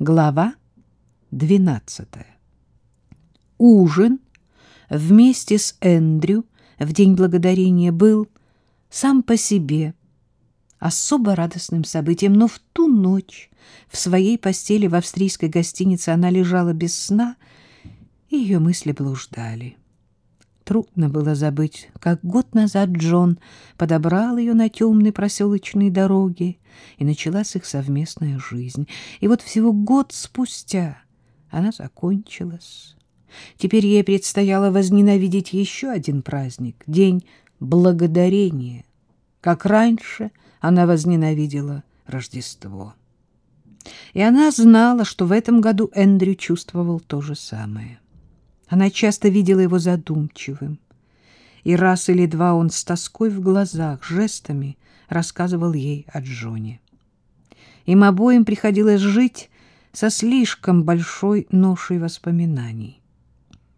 Глава 12. Ужин вместе с Эндрю в День Благодарения был сам по себе особо радостным событием, но в ту ночь в своей постели в австрийской гостинице она лежала без сна, и ее мысли блуждали. Трудно было забыть, как год назад Джон подобрал ее на темной проселочной дороге, и началась их совместная жизнь. И вот всего год спустя она закончилась. Теперь ей предстояло возненавидеть еще один праздник — День Благодарения. Как раньше она возненавидела Рождество. И она знала, что в этом году Эндрю чувствовал то же самое. Она часто видела его задумчивым, и раз или два он с тоской в глазах, жестами рассказывал ей о Джоне. Им обоим приходилось жить со слишком большой ношей воспоминаний.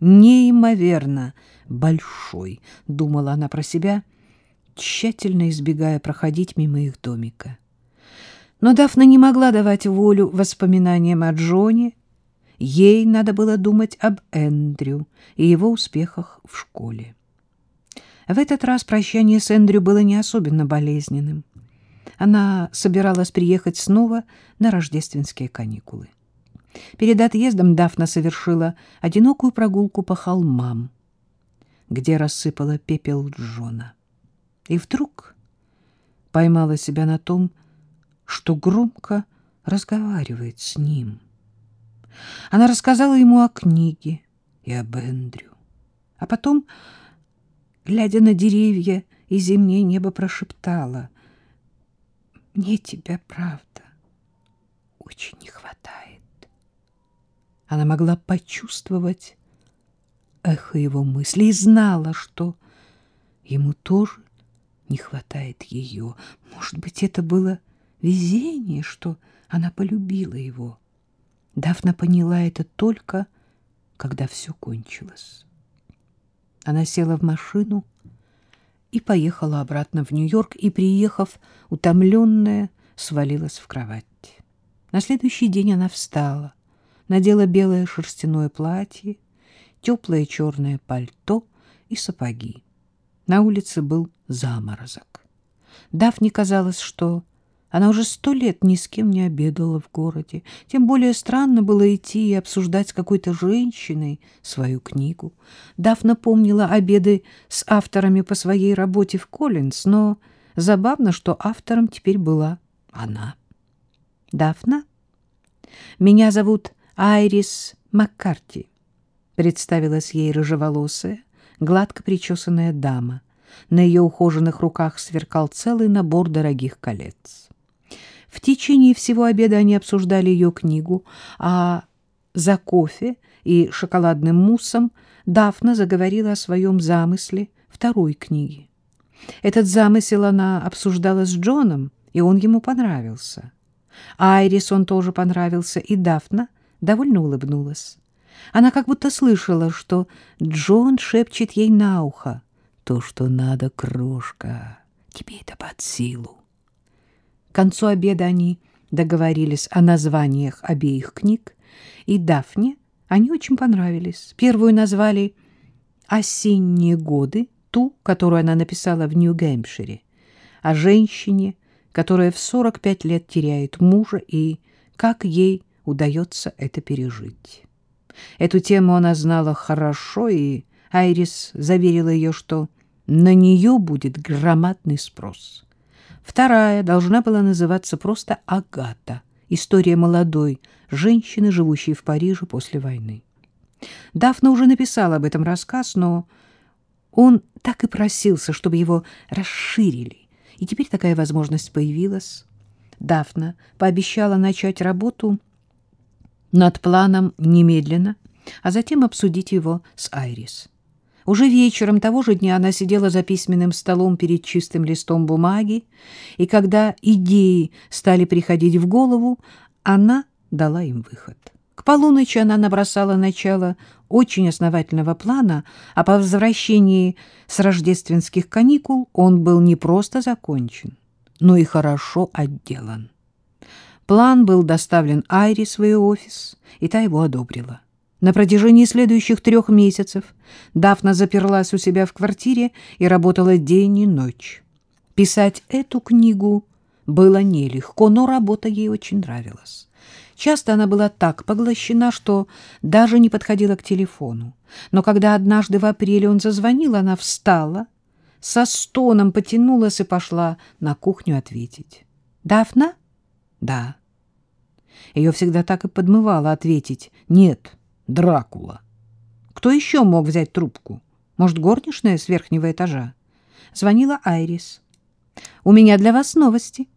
Неимоверно большой, думала она про себя, тщательно избегая проходить мимо их домика. Но Дафна не могла давать волю воспоминаниям о Джоне, Ей надо было думать об Эндрю и его успехах в школе. В этот раз прощание с Эндрю было не особенно болезненным. Она собиралась приехать снова на рождественские каникулы. Перед отъездом Дафна совершила одинокую прогулку по холмам, где рассыпала пепел Джона. И вдруг поймала себя на том, что громко разговаривает с ним — она рассказала ему о книге и об Эндрю. А потом, глядя на деревья и зимнее небо, прошептала. «Мне тебя, правда, очень не хватает». Она могла почувствовать эхо его мыслей и знала, что ему тоже не хватает ее. Может быть, это было везение, что она полюбила его. Дафна поняла это только, когда все кончилось. Она села в машину и поехала обратно в Нью-Йорк, и, приехав, утомленная, свалилась в кровать. На следующий день она встала, надела белое шерстяное платье, теплое черное пальто и сапоги. На улице был заморозок. Дафне казалось, что она уже сто лет ни с кем не обедала в городе. Тем более странно было идти и обсуждать с какой-то женщиной свою книгу. Дафна помнила обеды с авторами по своей работе в Коллинз, но забавно, что автором теперь была она. «Дафна? Меня зовут Айрис Маккарти», — представилась ей рыжеволосая, гладко причесанная дама. На ее ухоженных руках сверкал целый набор дорогих колец. В течение всего обеда они обсуждали ее книгу, а за кофе и шоколадным муссом Дафна заговорила о своем замысле второй книги. Этот замысел она обсуждала с Джоном, и он ему понравился. Айрис он тоже понравился, и Дафна довольно улыбнулась. Она как будто слышала, что Джон шепчет ей на ухо. «То, что надо, крошка, тебе это под силу». К концу обеда они договорились о названиях обеих книг, и Дафне они очень понравились. Первую назвали «Осенние годы», ту, которую она написала в Нью-Гэмпшире, о женщине, которая в 45 лет теряет мужа и как ей удается это пережить. Эту тему она знала хорошо, и Айрис заверила ее, что на нее будет громадный спрос. Вторая должна была называться просто «Агата» — история молодой женщины, живущей в Париже после войны. Дафна уже написала об этом рассказ, но он так и просился, чтобы его расширили, и теперь такая возможность появилась. Дафна пообещала начать работу над планом немедленно, а затем обсудить его с Айрис. Уже вечером того же дня она сидела за письменным столом перед чистым листом бумаги, и когда идеи стали приходить в голову, она дала им выход. К полуночи она набросала начало очень основательного плана, а по возвращении с рождественских каникул он был не просто закончен, но и хорошо отделан. План был доставлен Айри в свой офис, и та его одобрила. На протяжении следующих трех месяцев Дафна заперлась у себя в квартире и работала день и ночь. Писать эту книгу было нелегко, но работа ей очень нравилась. Часто она была так поглощена, что даже не подходила к телефону. Но когда однажды в апреле он зазвонил, она встала, со стоном потянулась и пошла на кухню ответить. «Дафна?» «Да». Ее всегда так и подмывало ответить «Нет, Дракула». Кто еще мог взять трубку? Может, горничная с верхнего этажа? Звонила Айрис. «У меня для вас новости».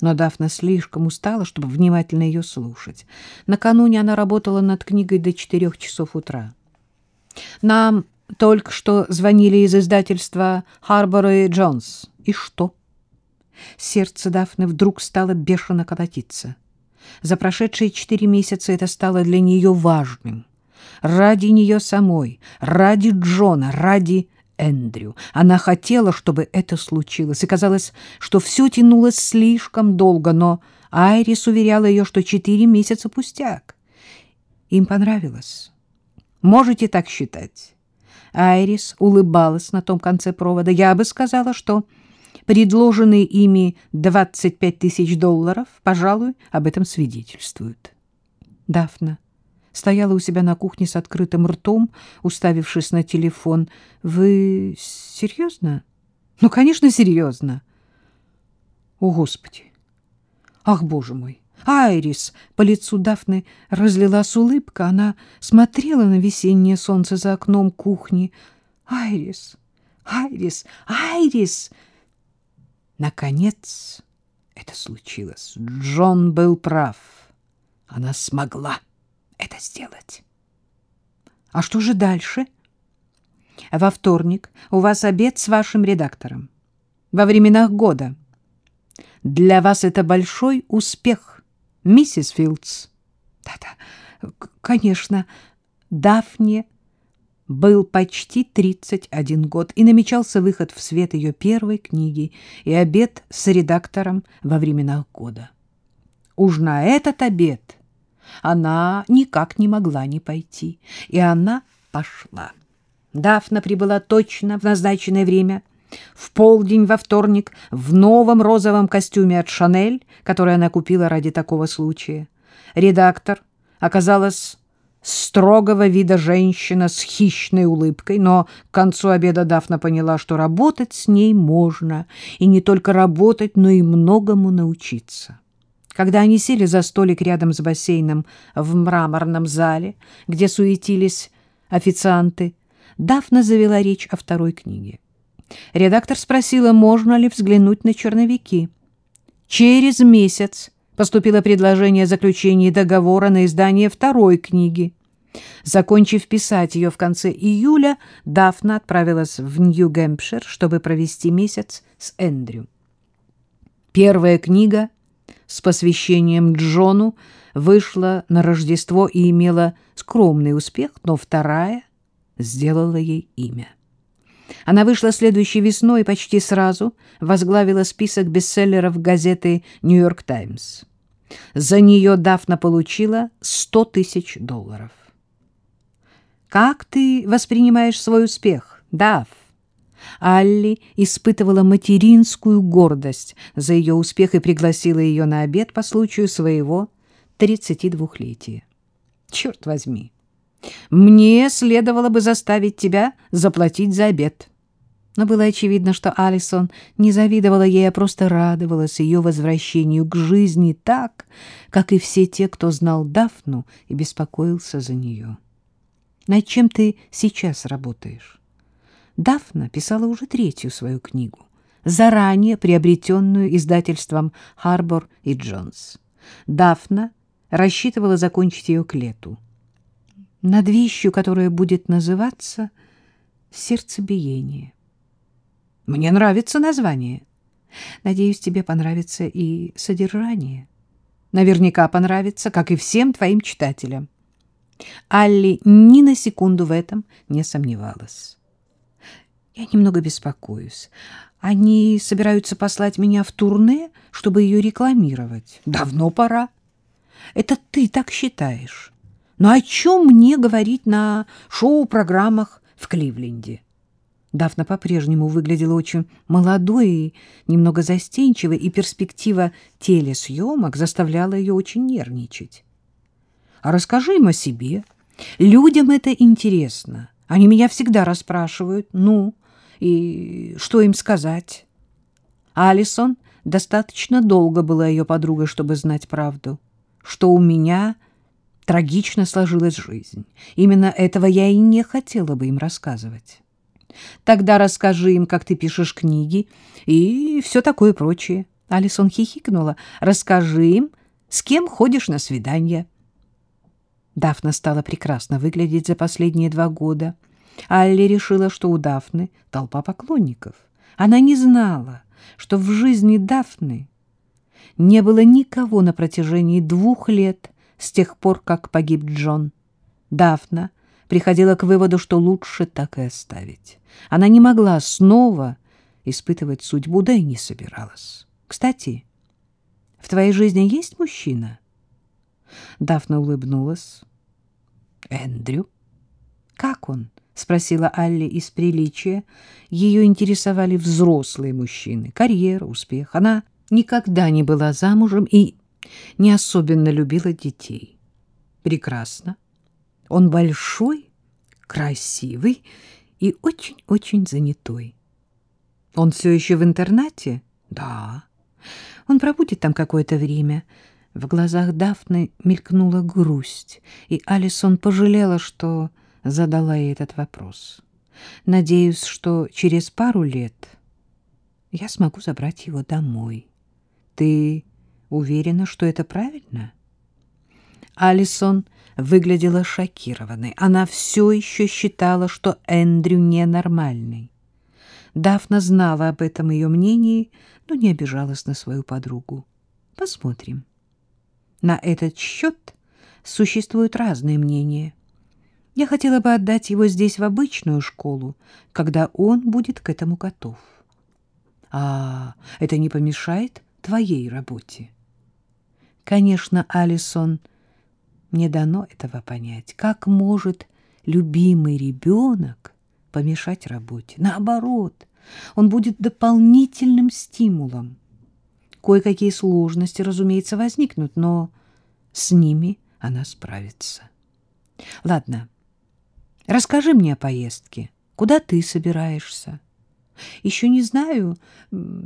Но Дафна слишком устала, чтобы внимательно ее слушать. Накануне она работала над книгой до четырех часов утра. «Нам только что звонили из издательства «Харбор и Джонс». И что?» Сердце Дафны вдруг стало бешено колотиться. За прошедшие четыре месяца это стало для нее важным. Ради нее самой, ради Джона, ради Эндрю. Она хотела, чтобы это случилось, и казалось, что все тянулось слишком долго, но Айрис уверяла ее, что четыре месяца пустяк. Им понравилось. Можете так считать. Айрис улыбалась на том конце провода. Я бы сказала, что предложенные ими 25 тысяч долларов, пожалуй, об этом свидетельствуют. Дафна стояла у себя на кухне с открытым ртом, уставившись на телефон. «Вы серьезно?» «Ну, конечно, серьезно». «О, Господи! Ах, Боже мой!» Айрис по лицу Дафны разлилась улыбка. Она смотрела на весеннее солнце за окном кухни. «Айрис! Айрис! Айрис!» Наконец это случилось. Джон был прав. Она смогла это сделать. А что же дальше? Во вторник у вас обед с вашим редактором. Во временах года. Для вас это большой успех, миссис Филдс. Да-да, конечно, Дафне был почти 31 год, и намечался выход в свет ее первой книги и обед с редактором во временах года. Уж на этот обед она никак не могла не пойти, и она пошла. Дафна прибыла точно в назначенное время, в полдень во вторник, в новом розовом костюме от «Шанель», который она купила ради такого случая. Редактор оказалась строгого вида женщина с хищной улыбкой, но к концу обеда Дафна поняла, что работать с ней можно, и не только работать, но и многому научиться. Когда они сели за столик рядом с бассейном в мраморном зале, где суетились официанты, Дафна завела речь о второй книге. Редактор спросила, можно ли взглянуть на черновики. Через месяц поступило предложение о заключении договора на издание второй книги. Закончив писать ее в конце июля, Дафна отправилась в Нью-Гэмпшир, чтобы провести месяц с Эндрю. Первая книга с посвящением Джону вышла на Рождество и имела скромный успех, но вторая сделала ей имя. Она вышла следующей весной и почти сразу возглавила список бестселлеров газеты «Нью-Йорк Таймс». За нее Дафна получила 100 тысяч долларов. «Как ты воспринимаешь свой успех, Даф?» Алли испытывала материнскую гордость за ее успех и пригласила ее на обед по случаю своего 32-летия. «Черт возьми! Мне следовало бы заставить тебя заплатить за обед». Но было очевидно, что Алисон не завидовала ей, а просто радовалась ее возвращению к жизни так, как и все те, кто знал Дафну и беспокоился за нее. «Над чем ты сейчас работаешь?» Дафна писала уже третью свою книгу, заранее приобретенную издательством «Харбор и Джонс». Дафна рассчитывала закончить ее к лету. Над вещью, которая будет называться «Сердцебиение». Мне нравится название. Надеюсь, тебе понравится и содержание. Наверняка понравится, как и всем твоим читателям. Алли ни на секунду в этом не сомневалась. Я немного беспокоюсь. Они собираются послать меня в турне, чтобы ее рекламировать. Давно пора. Это ты так считаешь. Но о чем мне говорить на шоу-программах в Кливленде? Дафна по-прежнему выглядела очень молодой и немного застенчивой, и перспектива телесъемок заставляла ее очень нервничать. А расскажи им о себе. Людям это интересно. Они меня всегда расспрашивают. Ну, и что им сказать? Алисон достаточно долго была ее подругой, чтобы знать правду, что у меня трагично сложилась жизнь. Именно этого я и не хотела бы им рассказывать. Тогда расскажи им, как ты пишешь книги и все такое прочее. Алисон хихикнула. Расскажи им, с кем ходишь на свидания. Дафна стала прекрасно выглядеть за последние два года. Алли решила, что у Дафны толпа поклонников. Она не знала, что в жизни Дафны не было никого на протяжении двух лет с тех пор, как погиб Джон. Дафна приходила к выводу, что лучше так и оставить. Она не могла снова испытывать судьбу, да и не собиралась. Кстати, в твоей жизни есть мужчина? Дафна улыбнулась. Эндрю? Как он? спросила Алли из приличия. Ее интересовали взрослые мужчины, карьера, успех. Она никогда не была замужем и не особенно любила детей. Прекрасно. Он большой, красивый и очень-очень занятой. Он все еще в интернате? Да. Он пробудет там какое-то время. В глазах Дафны мелькнула грусть, и Алисон пожалела, что задала ей этот вопрос. Надеюсь, что через пару лет я смогу забрать его домой. Ты уверена, что это правильно? Алисон выглядела шокированной. Она все еще считала, что Эндрю ненормальный. Дафна знала об этом ее мнении, но не обижалась на свою подругу. Посмотрим. На этот счет существуют разные мнения. Я хотела бы отдать его здесь в обычную школу, когда он будет к этому готов. А это не помешает твоей работе? Конечно, Алисон, не дано этого понять. Как может любимый ребенок помешать работе? Наоборот, он будет дополнительным стимулом. Кое-какие сложности, разумеется, возникнут, но с ними она справится. Ладно, расскажи мне о поездке. Куда ты собираешься? Еще не знаю.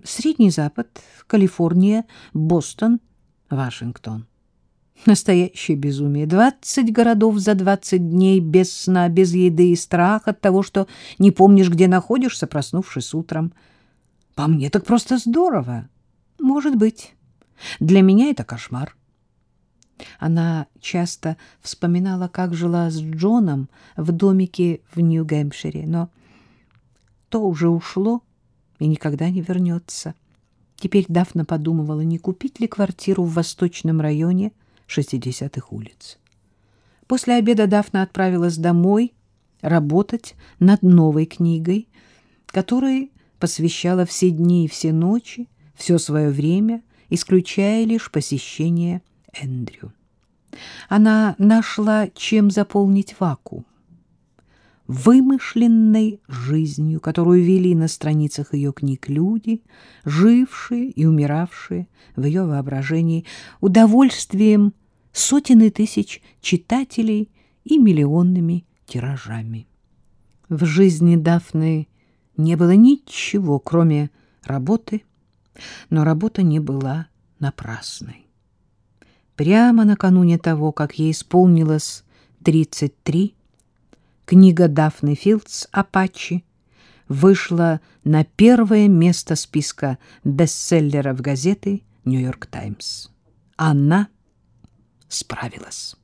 Средний Запад, Калифорния, Бостон, Вашингтон. Настоящее безумие. Двадцать городов за двадцать дней без сна, без еды и страх от того, что не помнишь, где находишься, проснувшись утром. По мне так просто здорово. Может быть. Для меня это кошмар. Она часто вспоминала, как жила с Джоном в домике в Нью-Гэмпшире, но то уже ушло и никогда не вернется. Теперь Дафна подумывала, не купить ли квартиру в восточном районе 60-х улиц. После обеда Дафна отправилась домой работать над новой книгой, которой посвящала все дни и все ночи, все свое время, исключая лишь посещение Эндрю. Она нашла, чем заполнить вакуум. Вымышленной жизнью, которую вели на страницах ее книг люди, жившие и умиравшие в ее воображении, удовольствием сотен и тысяч читателей и миллионными тиражами. В жизни Дафны не было ничего, кроме работы, но работа не была напрасной. Прямо накануне того, как ей исполнилось 33, книга Дафны Филдс «Апачи» вышла на первое место списка бестселлеров газеты «Нью-Йорк Таймс». Она справилась.